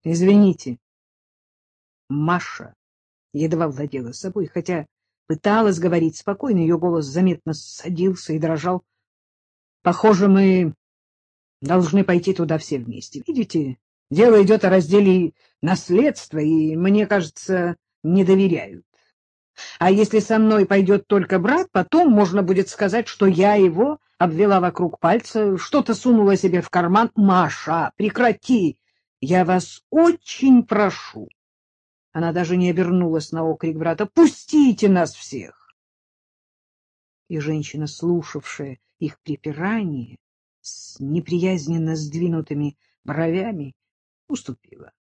— Извините. Маша едва владела собой, хотя пыталась говорить спокойно, ее голос заметно садился и дрожал. — Похоже, мы должны пойти туда все вместе. Видите, дело идет о разделе наследства, и, мне кажется, не доверяют. А если со мной пойдет только брат, потом можно будет сказать, что я его обвела вокруг пальца, что-то сунула себе в карман. Маша, прекрати! Я вас очень прошу. Она даже не обернулась на окрик брата. Пустите нас всех! И женщина, слушавшая их припирание, с неприязненно сдвинутыми бровями, уступила.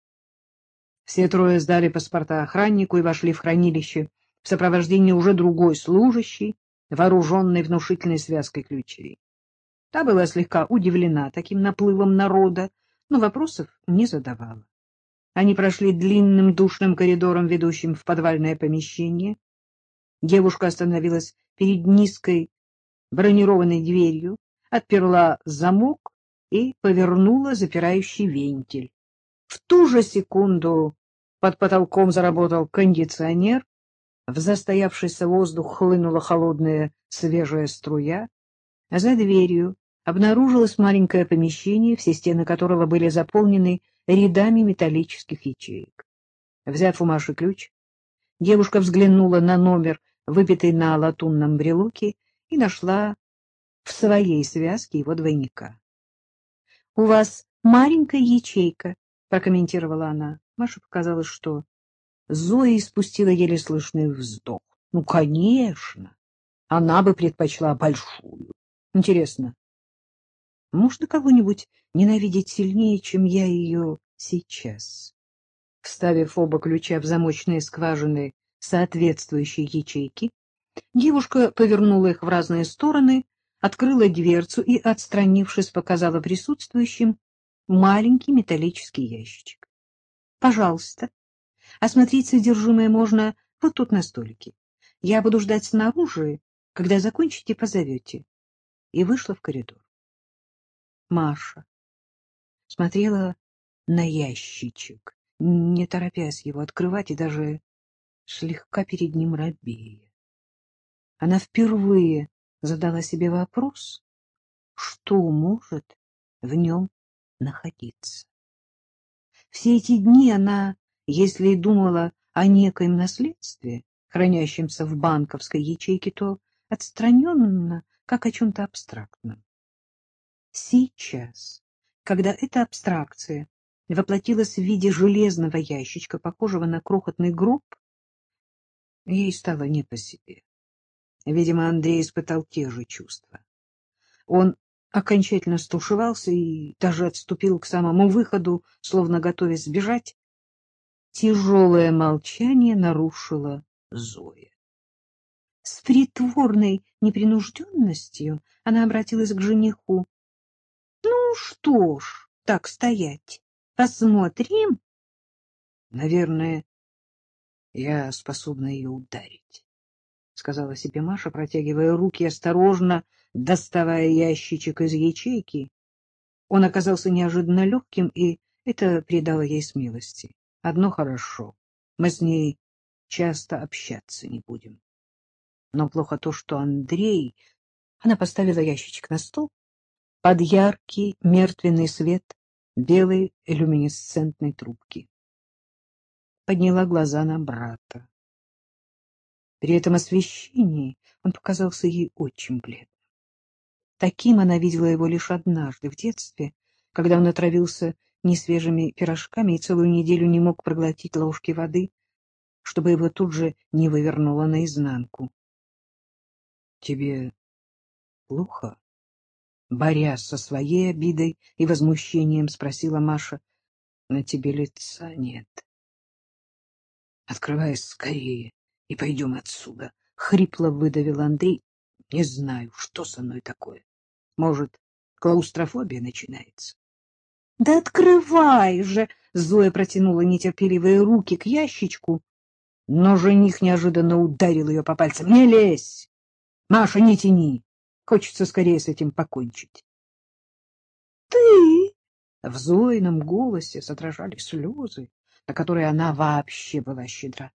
Все трое сдали паспорта охраннику и вошли в хранилище в сопровождении уже другой служащей, вооруженной внушительной связкой ключей. Та была слегка удивлена таким наплывом народа, но вопросов не задавала. Они прошли длинным душным коридором, ведущим в подвальное помещение. Девушка остановилась перед низкой бронированной дверью, отперла замок и повернула запирающий вентиль. В ту же секунду под потолком заработал кондиционер, в застоявшийся воздух хлынула холодная свежая струя, а за дверью обнаружилось маленькое помещение, все стены которого были заполнены рядами металлических ячеек. Взяв у Маши ключ, девушка взглянула на номер, выбитый на латунном брелоке, и нашла в своей связке его двойника. — У вас маленькая ячейка, — прокомментировала она. Маша показалось, что Зоя испустила еле слышный вздох. Ну, конечно, она бы предпочла большую. Интересно, можно кого-нибудь ненавидеть сильнее, чем я ее сейчас? Вставив оба ключа в замочные скважины соответствующей ячейки, девушка повернула их в разные стороны, открыла дверцу и, отстранившись, показала присутствующим маленький металлический ящичек. — Пожалуйста, Осмотреть содержимое можно вот тут на столике. Я буду ждать снаружи, когда закончите, позовете. И вышла в коридор. Маша смотрела на ящичек, не торопясь его открывать и даже слегка перед ним робея. Она впервые задала себе вопрос, что может в нем находиться. Все эти дни она если и думала о некоем наследстве, хранящемся в банковской ячейке, то отстраненно, как о чем-то абстрактном. Сейчас, когда эта абстракция воплотилась в виде железного ящичка, похожего на крохотный гроб, ей стало не по себе. Видимо, Андрей испытал те же чувства. Он окончательно стушевался и даже отступил к самому выходу, словно готовясь сбежать, Тяжелое молчание нарушила Зоя. С притворной непринужденностью она обратилась к жениху. — что ж, так стоять, посмотрим. — Наверное, я способна ее ударить, — сказала себе Маша, протягивая руки, осторожно доставая ящичек из ячейки. Он оказался неожиданно легким, и это придало ей смелости. Одно хорошо. Мы с ней часто общаться не будем. Но плохо то, что Андрей... Она поставила ящичек на стол под яркий мертвенный свет белой люминесцентной трубки. Подняла глаза на брата. При этом освещении он показался ей очень бледным. Таким она видела его лишь однажды, в детстве, когда он отравился несвежими пирожками и целую неделю не мог проглотить ложки воды, чтобы его тут же не вывернуло наизнанку. — Тебе плохо? Борясь со своей обидой и возмущением, спросила Маша. — На тебе лица нет. — Открывай скорее и пойдем отсюда, — хрипло выдавил Андрей. — Не знаю, что со мной такое. Может, клаустрофобия начинается? Да открывай же! Зоя протянула нетерпеливые руки к ящичку, но жених неожиданно ударил ее по пальцам. Не лезь! Маша, не тяни! Хочется скорее с этим покончить. Ты? В Зоином голосе содражали слезы, на которые она вообще была щедра.